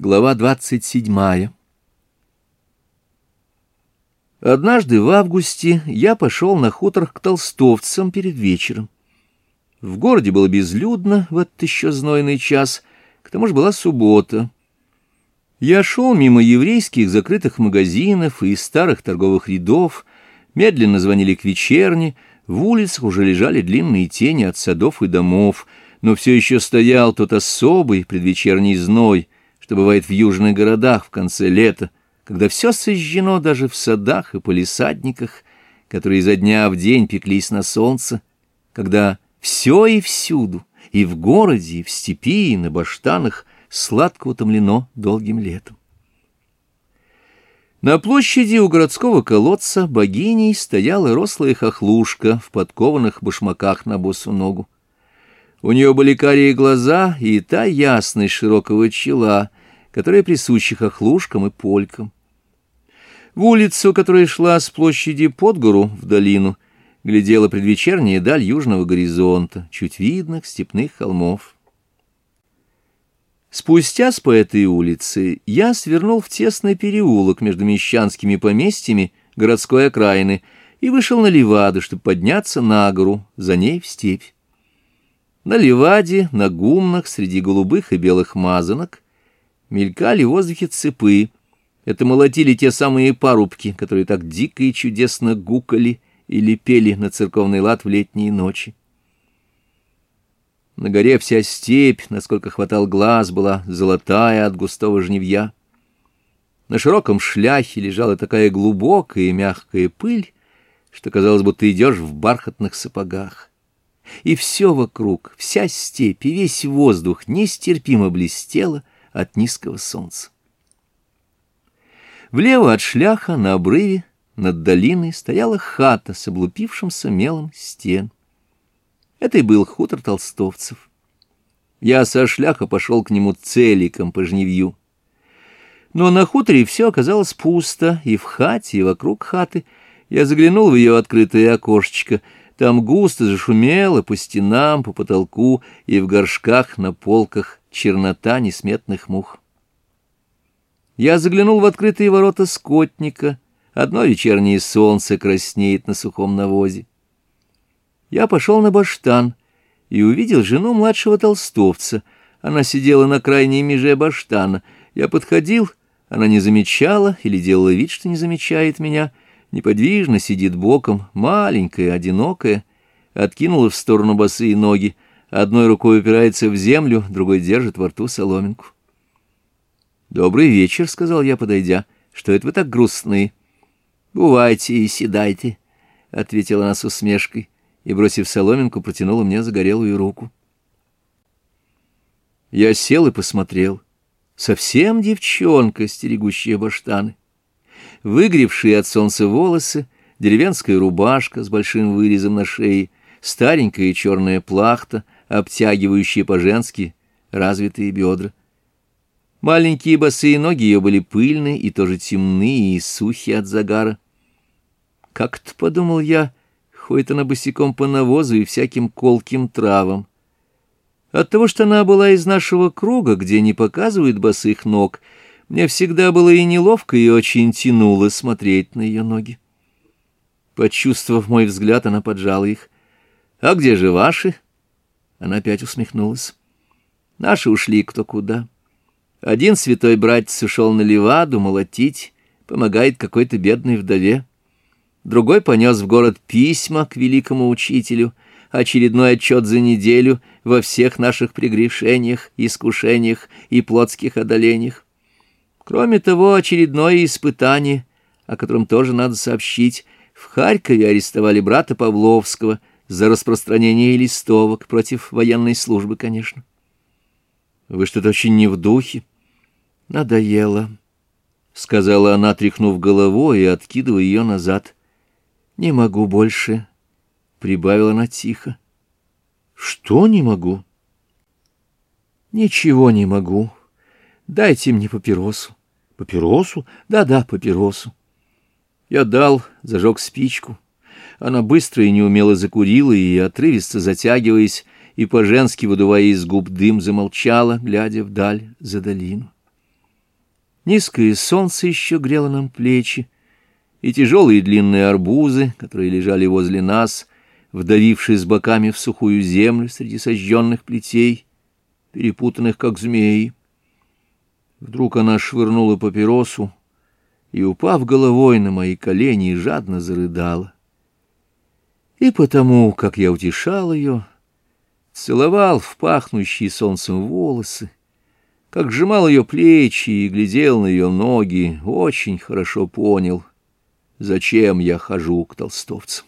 Глава 27. Однажды в августе я пошел на хутор к толстовцам перед вечером. В городе было безлюдно в этот еще знойный час, к тому же была суббота. Я шел мимо еврейских закрытых магазинов и старых торговых рядов, медленно звонили к вечерне, в улицах уже лежали длинные тени от садов и домов, но все еще стоял тот особый предвечерний зной — что бывает в южных городах в конце лета, когда все сожжено даже в садах и полисадниках, которые изо дня в день пеклись на солнце, когда все и всюду, и в городе, и в степи, и на баштанах сладко утомлено долгим летом. На площади у городского колодца богиней стояла рослая хохлушка в подкованных башмаках на босу ногу. У нее были карие глаза и та ясность широкого чела, которая присуща хохлушкам и полькам. В улицу, которая шла с площади под гору в долину, глядела предвечерняя даль южного горизонта, чуть видных степных холмов. Спустясь по этой улице, я свернул в тесный переулок между мещанскими поместьями городской окраины и вышел на Леваду, чтобы подняться на гору, за ней в степь. На Леваде, на гумнах, среди голубых и белых мазанок — мелькали в воздухе цепы. Это молотили те самые парубки, которые так дико и чудесно гукали или пели на церковный лад в летние ночи. На горе вся степь, насколько хватал глаз, была золотая от густого жневья. На широком шляхе лежала такая глубокая и мягкая пыль, что казалось, будто идешь в бархатных сапогах. И все вокруг, вся степь и весь воздух нестерпимо блестело — от низкого солнца. Влево от шляха на обрыве над долиной стояла хата с облупившимся мелом стен. Это и был хутор толстовцев. Я со шляха пошел к нему целиком по жневью. Но на хуторе все оказалось пусто, и в хате, и вокруг хаты. Я заглянул в ее открытое окошечко. Там густо зашумело по стенам, по потолку и в горшках на полках чернота несметных мух. Я заглянул в открытые ворота скотника. Одно вечернее солнце краснеет на сухом навозе. Я пошел на баштан и увидел жену младшего толстовца. Она сидела на крайней меже баштана. Я подходил, она не замечала или делала вид, что не замечает меня. Неподвижно сидит боком, маленькая, одинокая, откинула в сторону босые ноги одной рукой упирается в землю, другой держит во рту соломинку. «Добрый вечер», — сказал я, подойдя. «Что это вы так грустные. «Бывайте и седайте», — ответила она с усмешкой и, бросив соломинку, протянула мне загорелую руку. Я сел и посмотрел. Совсем девчонка, стерегущая баштаны. Выгревшие от солнца волосы, деревенская рубашка с большим вырезом на шее, старенькая черная плахта — обтягивающие по-женски развитые бедра. Маленькие босые ноги ее были пыльные и тоже темные и сухие от загара. Как-то подумал я, ходит она босиком по навозу и всяким колким травам. От того, что она была из нашего круга, где не показывают босых ног, мне всегда было и неловко, и очень тянуло смотреть на ее ноги. Почувствовав мой взгляд, она поджала их. «А где же ваши?» Она опять усмехнулась. Наши ушли кто куда. Один святой братец ушел на Леваду молотить, помогает какой-то бедной вдове. Другой понес в город письма к великому учителю, очередной отчет за неделю во всех наших прегрешениях, искушениях и плотских одолениях. Кроме того, очередное испытание, о котором тоже надо сообщить, в Харькове арестовали брата Павловского, за распространение листовок против военной службы, конечно. Вы что-то очень не в духе. Надоело, — сказала она, тряхнув головой и откидывая ее назад. Не могу больше, — прибавила она тихо. Что не могу? Ничего не могу. Дайте мне папиросу. Папиросу? Да-да, папиросу. Я дал, зажег спичку. Она быстро и неумело закурила, и, отрывисто затягиваясь, и по-женски выдувая из губ дым, замолчала, глядя вдаль за долину. Низкое солнце еще грело нам плечи, и тяжелые длинные арбузы, которые лежали возле нас, вдавившись боками в сухую землю среди сожженных плетей, перепутанных как змеи. Вдруг она швырнула папиросу и, упав головой на мои колени, жадно зарыдала. И потому, как я утешал ее, целовал в пахнущие солнцем волосы, как сжимал ее плечи и глядел на ее ноги, очень хорошо понял, зачем я хожу к толстовцам.